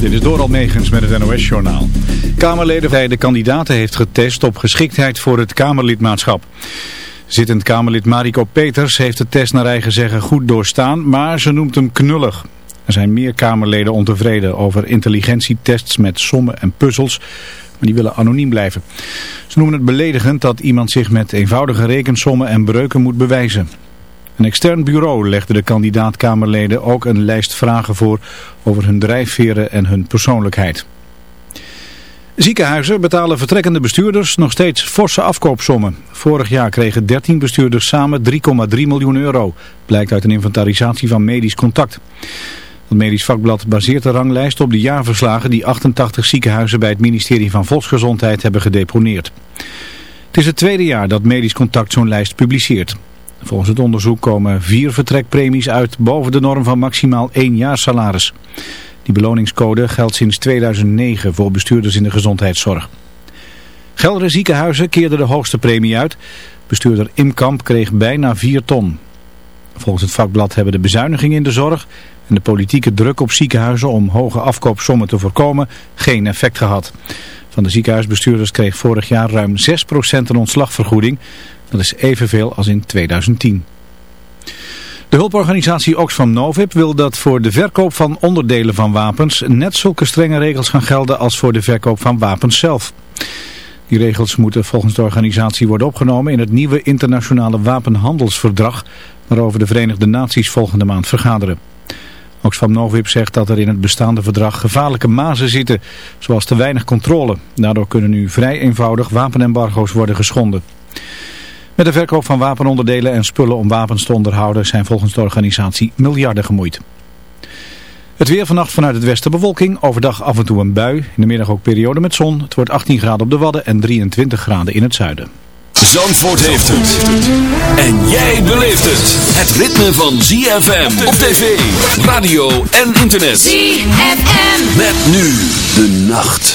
Dit is Doral Megens met het NOS-journaal. Kamerleden bij de kandidaten heeft getest op geschiktheid voor het Kamerlidmaatschap. Zittend Kamerlid Mariko Peters heeft de test naar eigen zeggen goed doorstaan, maar ze noemt hem knullig. Er zijn meer Kamerleden ontevreden over intelligentietests met sommen en puzzels, maar die willen anoniem blijven. Ze noemen het beledigend dat iemand zich met eenvoudige rekensommen en breuken moet bewijzen. Een extern bureau legde de kandidaat-Kamerleden ook een lijst vragen voor over hun drijfveren en hun persoonlijkheid. Ziekenhuizen betalen vertrekkende bestuurders nog steeds forse afkoopsommen. Vorig jaar kregen 13 bestuurders samen 3,3 miljoen euro, blijkt uit een inventarisatie van Medisch Contact. Het medisch vakblad baseert de ranglijst op de jaarverslagen die 88 ziekenhuizen bij het ministerie van Volksgezondheid hebben gedeponeerd. Het is het tweede jaar dat Medisch Contact zo'n lijst publiceert. Volgens het onderzoek komen vier vertrekpremies uit boven de norm van maximaal één jaar salaris. Die beloningscode geldt sinds 2009 voor bestuurders in de gezondheidszorg. Geldere ziekenhuizen keerden de hoogste premie uit. Bestuurder Imkamp kreeg bijna 4 ton. Volgens het vakblad hebben de bezuinigingen in de zorg en de politieke druk op ziekenhuizen om hoge afkoopsommen te voorkomen geen effect gehad. Van de ziekenhuisbestuurders kreeg vorig jaar ruim 6% een ontslagvergoeding. Dat is evenveel als in 2010. De hulporganisatie Oxfam Novib wil dat voor de verkoop van onderdelen van wapens net zulke strenge regels gaan gelden als voor de verkoop van wapens zelf. Die regels moeten volgens de organisatie worden opgenomen in het nieuwe internationale wapenhandelsverdrag waarover de Verenigde Naties volgende maand vergaderen. Oxfam Novib zegt dat er in het bestaande verdrag gevaarlijke mazen zitten, zoals te weinig controle. Daardoor kunnen nu vrij eenvoudig wapenembargo's worden geschonden. Met de verkoop van wapenonderdelen en spullen om wapens te onderhouden zijn volgens de organisatie miljarden gemoeid. Het weer vannacht vanuit het westen bewolking, overdag af en toe een bui, in de middag ook periode met zon. Het wordt 18 graden op de Wadden en 23 graden in het zuiden. Zandvoort heeft het. En jij beleeft het. Het ritme van ZFM op tv, radio en internet. ZFM. Met nu de nacht.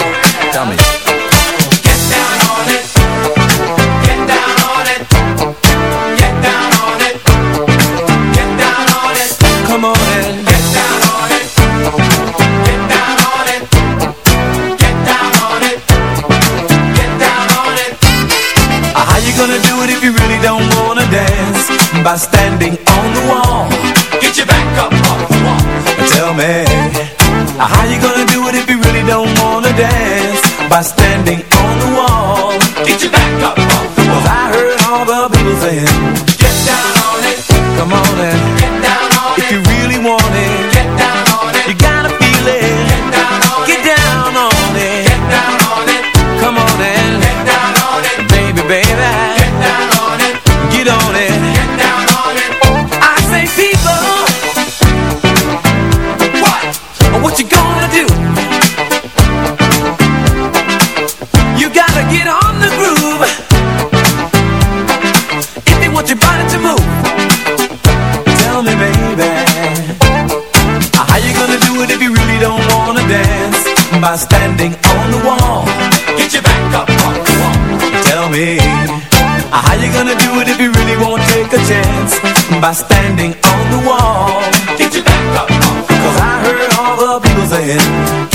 Dance? By standing on the wall. Get your back up off the wall. Tell me, how you gonna do it if you really don't wanna dance? By standing on the wall. Get your back up off the Cause wall. I heard all the people saying, Get down on it. come on and Get down on if it. you get on the groove. Your body to move Tell me baby How you gonna do it if you really don't wanna dance? By standing on the wall. Get your back up off the wall. Tell me How you gonna do it if you really won't take a chance? By standing on the wall. Get your back up off the Cause I heard all the people saying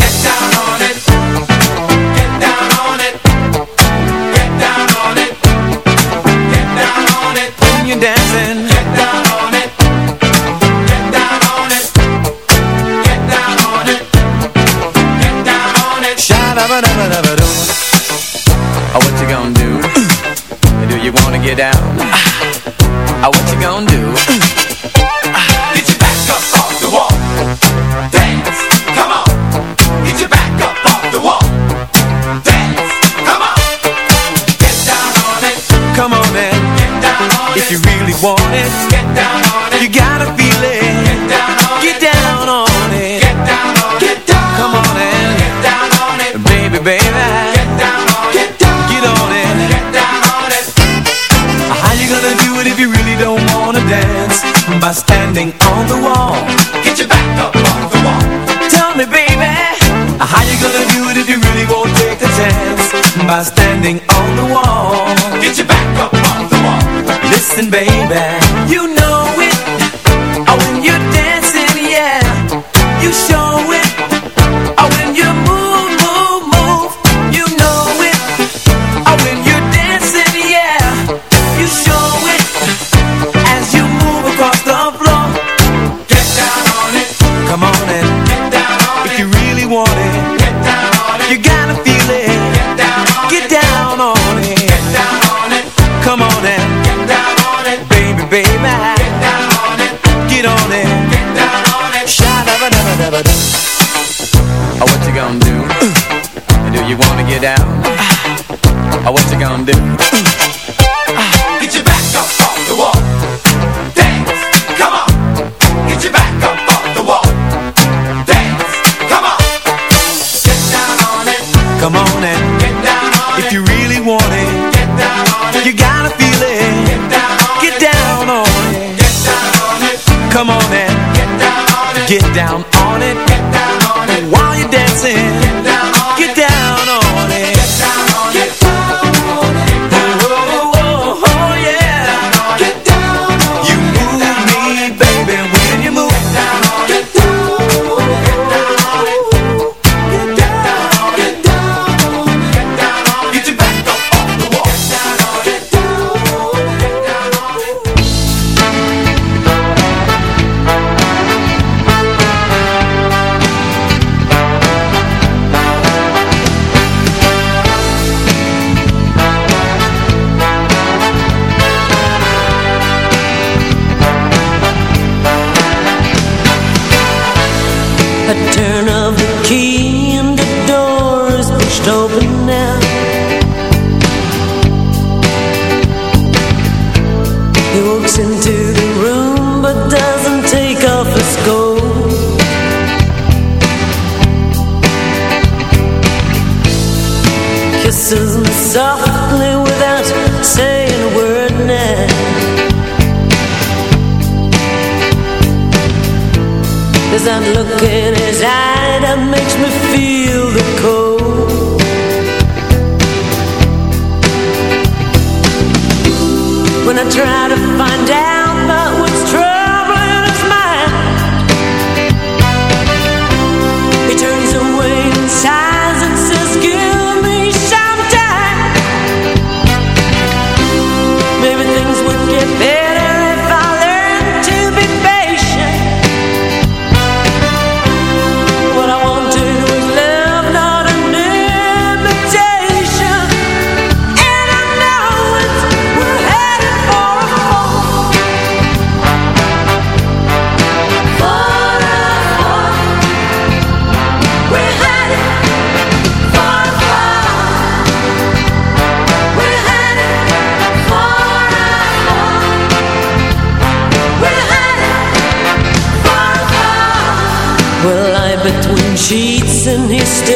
by standing on the wall. Get your back up on the wall. Listen, baby, you know softly without saying a word that his eye that makes me feel the cold. When I try to still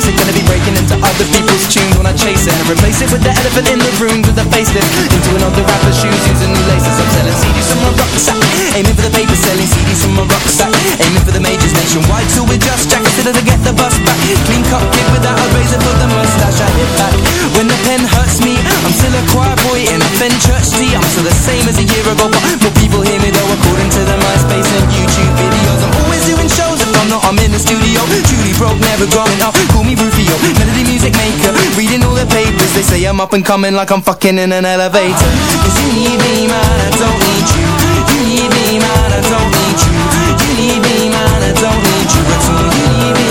It's gonna be breaking into other people's tunes when I chase it and replace it with the elephant in the room with a facelift. Into another rapper's shoes, using new laces. I'm selling CDs I'm up and coming like I'm fucking in an elevator. Cause you need me, man, I don't need you. You need me, man, I don't need you. You need me, man, I don't need you at all. You need me,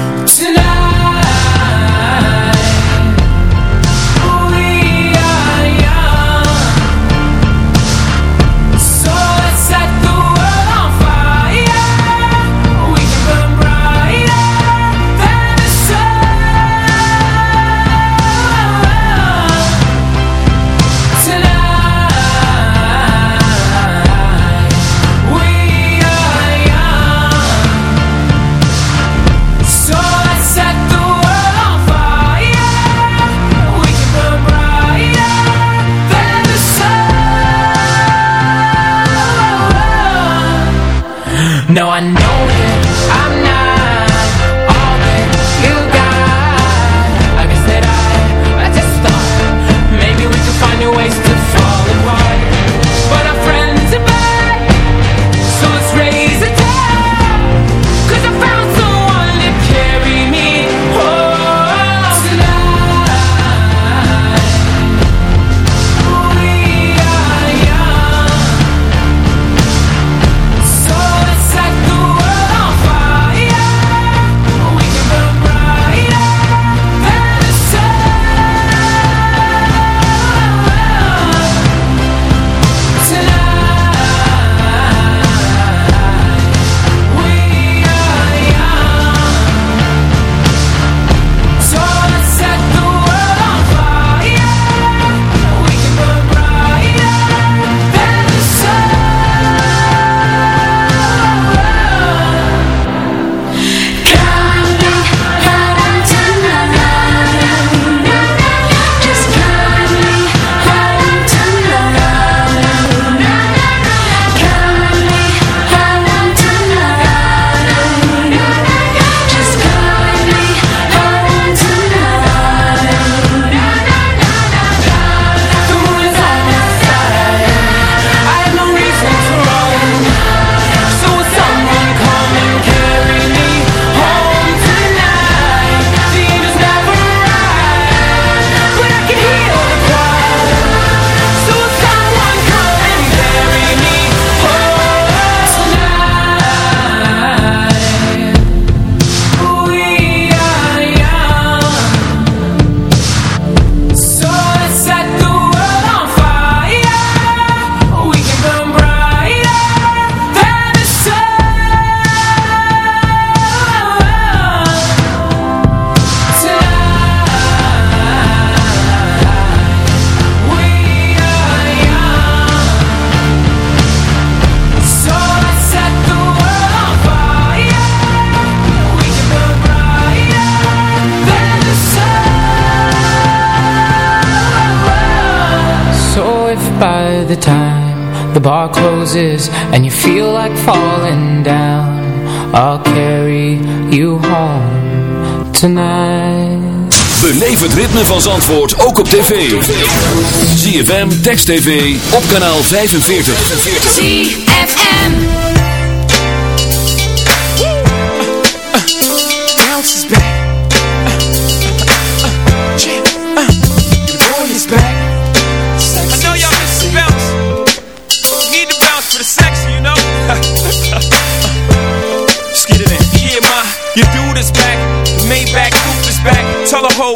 No, I know the bar closes and you feel like falling down, I'll carry you home tonight. Beleef het ritme van Zandvoort ook op tv. ZFM, Text TV, op kanaal 45. ZFM.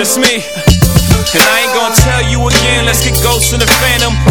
Just me. And I ain't gonna tell you again, let's get ghosts in the phantom.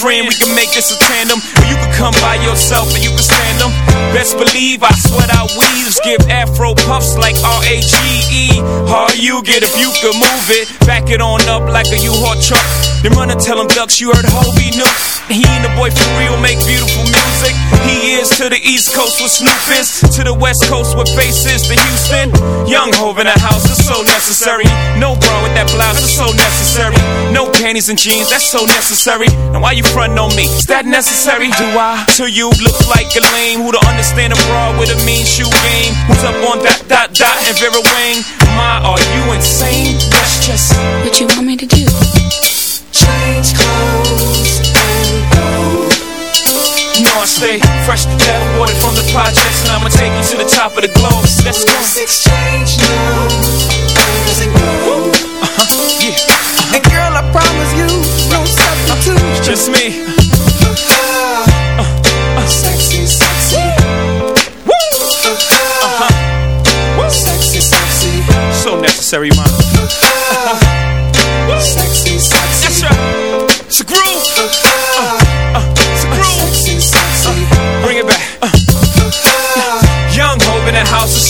Friend, we can make this a tandem. Or you can come by yourself and you can stand them. Best believe I sweat out weaves, give afro puffs like R-A-G-E. How you get if you could move it, back it on up like a U-Haul truck. Then run and tell them ducks you heard Hobie knew. He and the boy for real make beautiful music. He is to the East Coast with Snoop is, to the West Coast with faces to Houston. Young Hove in the house is so necessary. No bra with that blouse is so necessary. No panties and jeans, that's so necessary. Now why you frontin' on me? Is that necessary? Do I? To you look like a lame who don't understand a bra with a mean shoe game. Who's up on that, dot dot and Vera Wang? My, are you insane? That's just What you want me to do? Change clothes and go. You know I stay fresh to death, water from the projects, and I'ma take you to the top of the globe. Let's go. Let's exchange now. And go. Uh-huh. Yeah, And girl, I promise you, no just me. Sexy, sexy. Woo! Uh-huh. Sexy, sexy. So necessary, man. Sexy, sexy. That's right. It's a groove. Uh, uh, it's a groove. Sexy, sexy. Bring it back. Uh. Young Hove in that house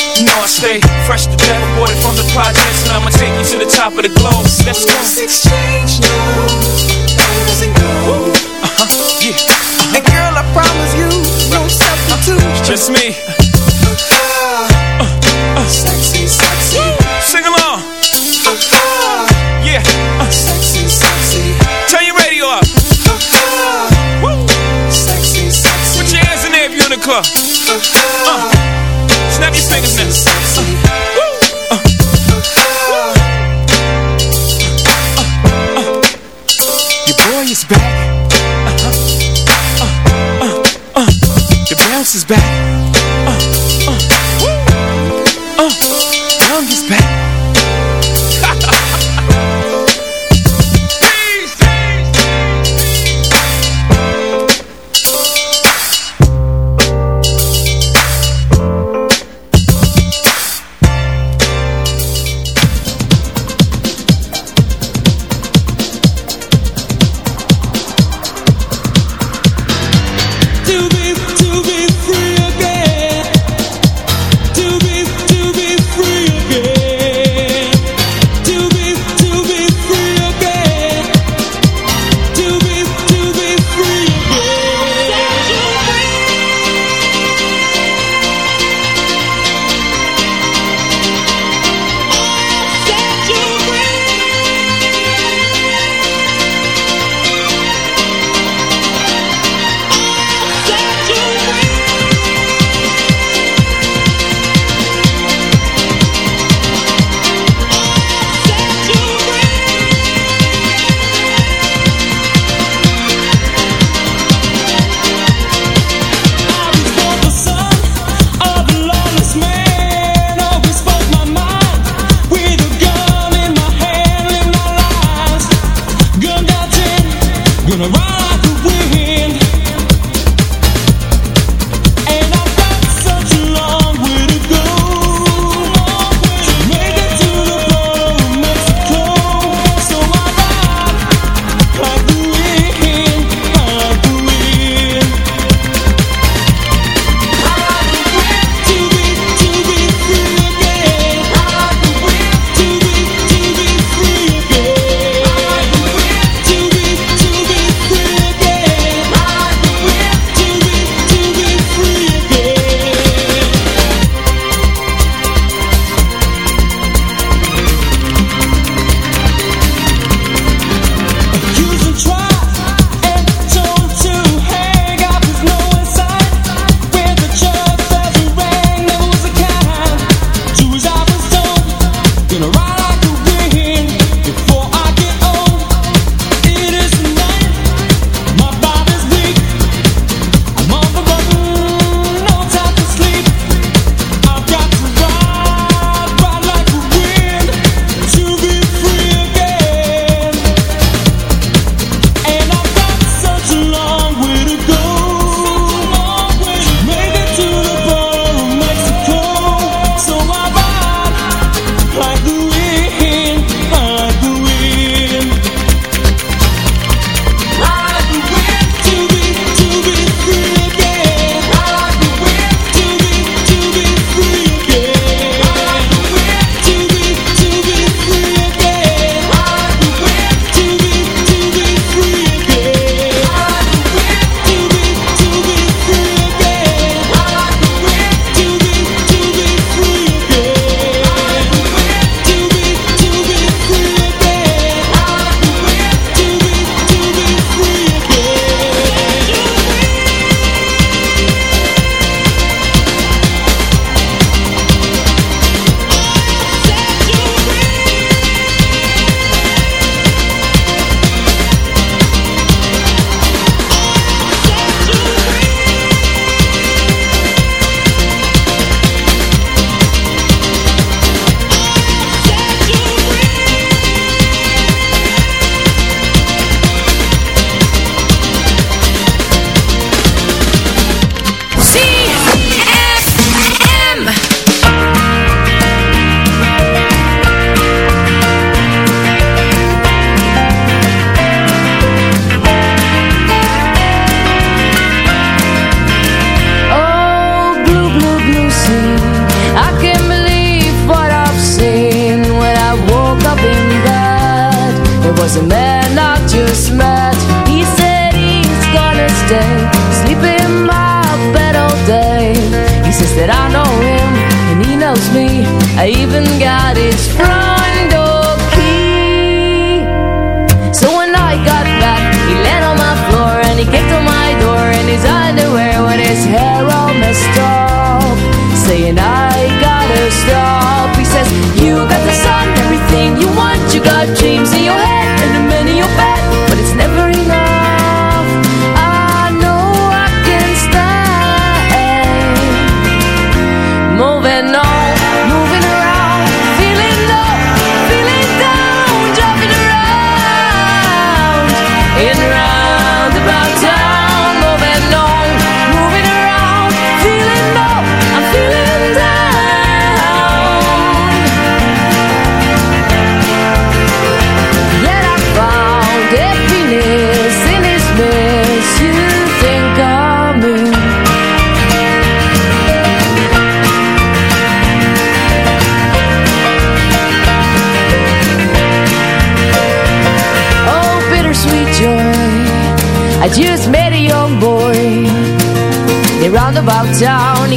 You know I stay fresh to death, aborted from the projects, and I'ma take you to the top of the globe. Let's go. Let's exchange now. And go. Uh-huh. Yeah, And girl, I promise you, no substitute. just me. Sexy, sexy. Sing along. Yeah, uh, Sexy, sexy. turn your radio up. Woo. Sexy, sexy. Put your hands in there if you're in the club. Uh, in. Sexy. Uh, Your boy is back. Uh, uh, uh. The bounce is back.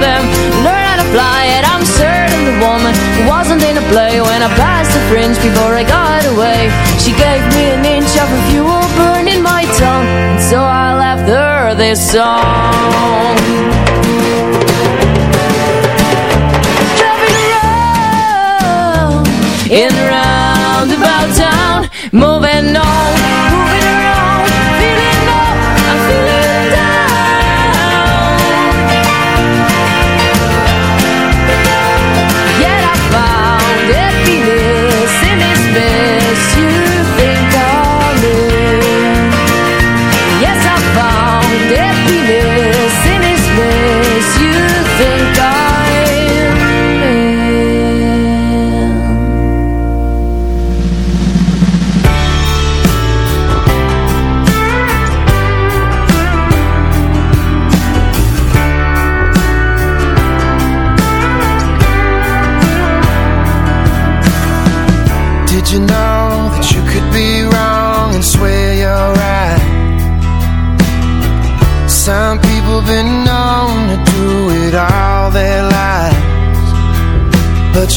them. Learn how to fly and I'm certain the woman Wasn't in a play when I passed the fringe Before I got away. She gave me an inch of her fuel burning my tongue and So I left her this song. In roundabout town, moving on, moving around.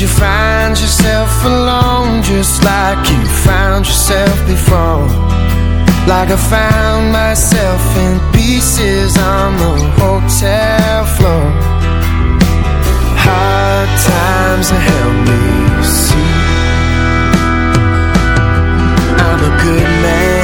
you find yourself alone just like you found yourself before? Like I found myself in pieces on the hotel floor. Hard times help me see I'm a good man.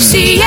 sí.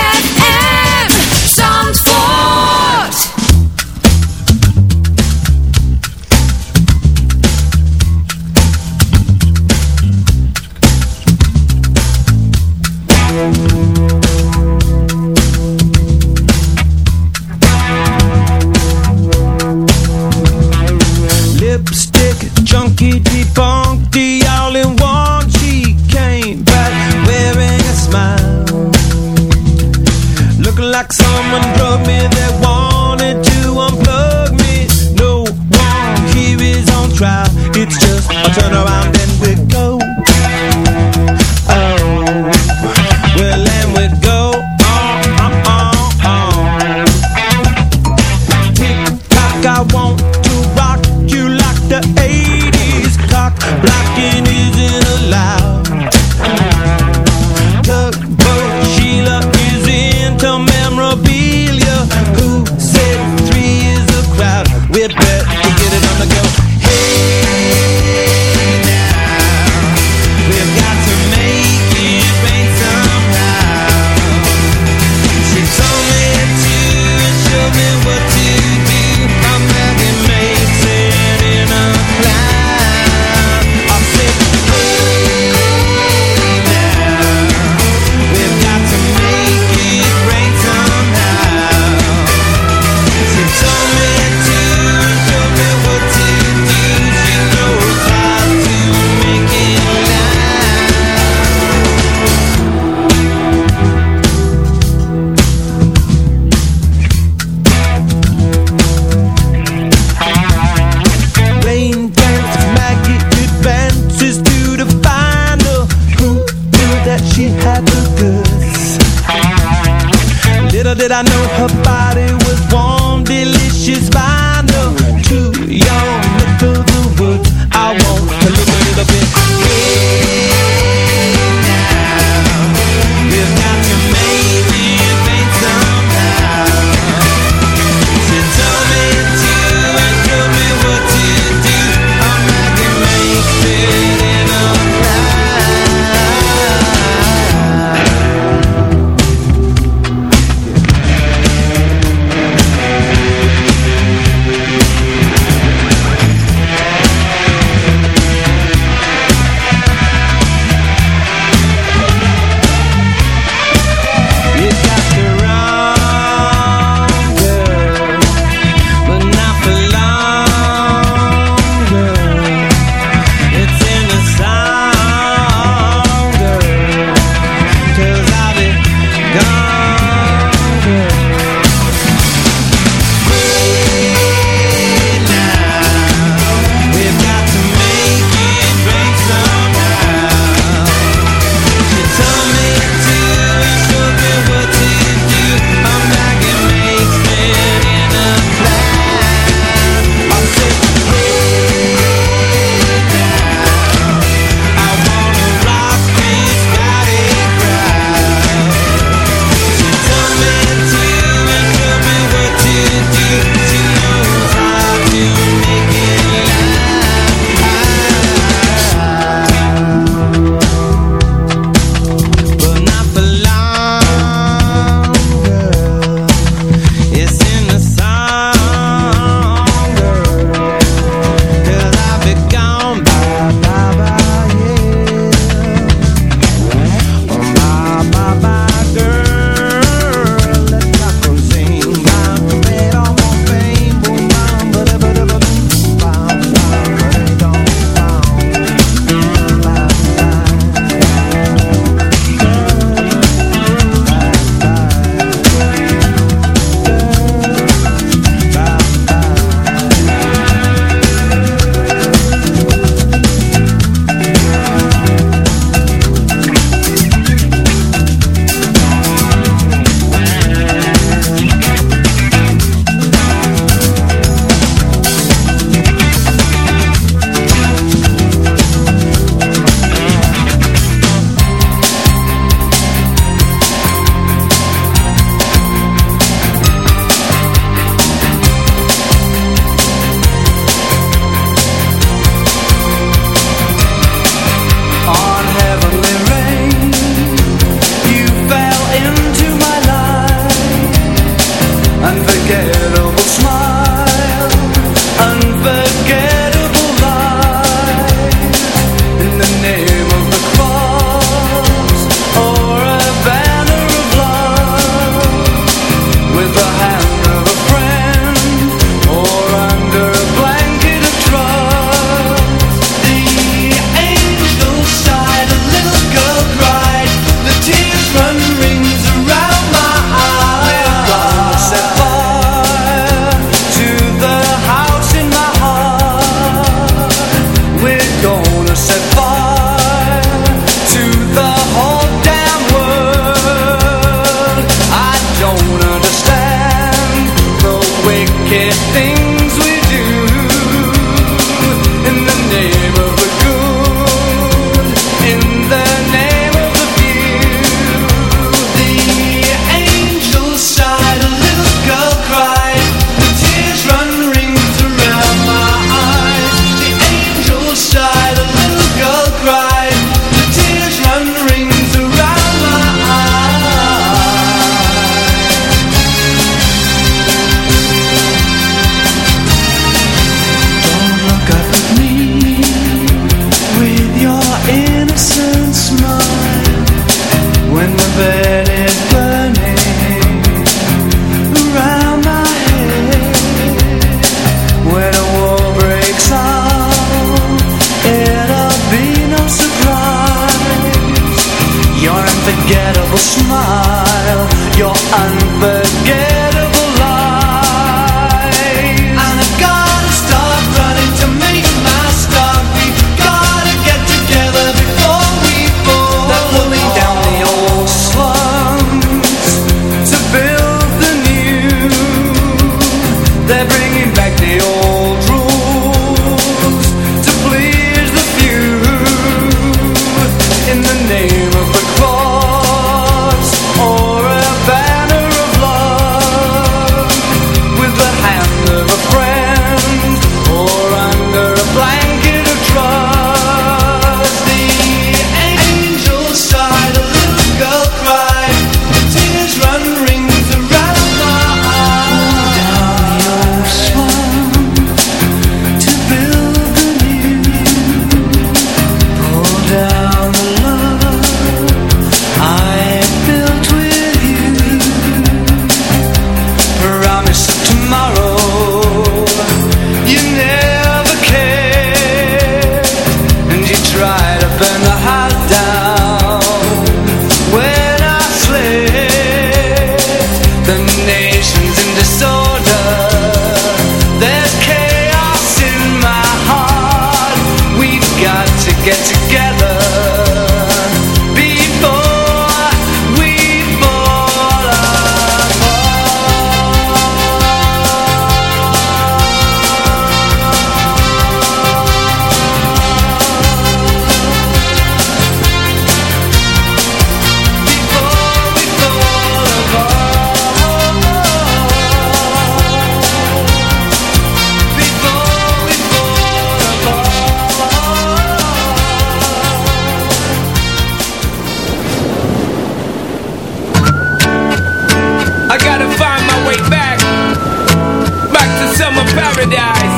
paradise.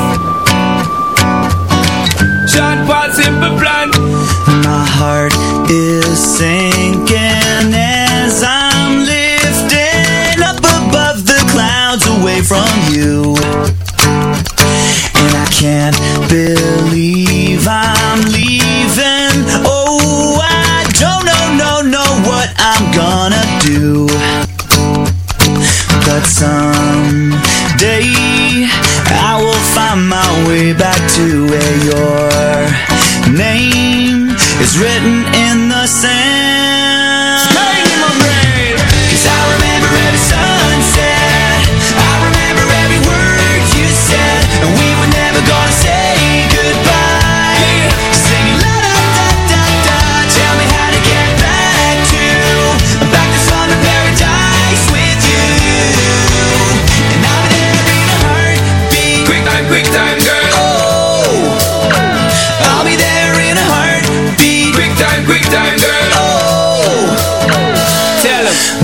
Sean Paul Simple Plan. My heart is singing.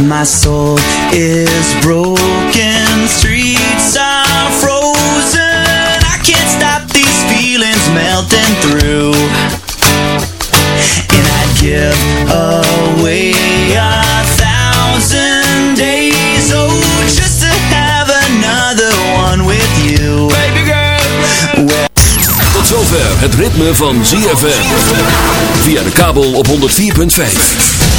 my soul is broken. Streets are frozen. I can't stop these feelings melting through. And I'd give away a thousand days. Oh, just to have another one with you. Baby girl. Well, Tot zover het ritme van ZFM Via de kabel op 104.5